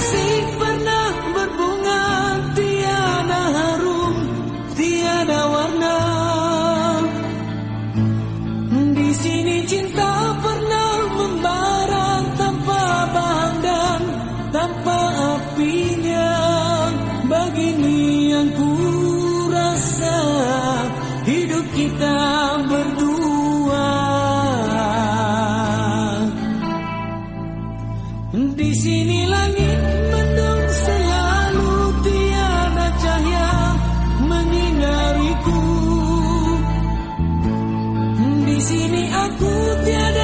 see aku tiada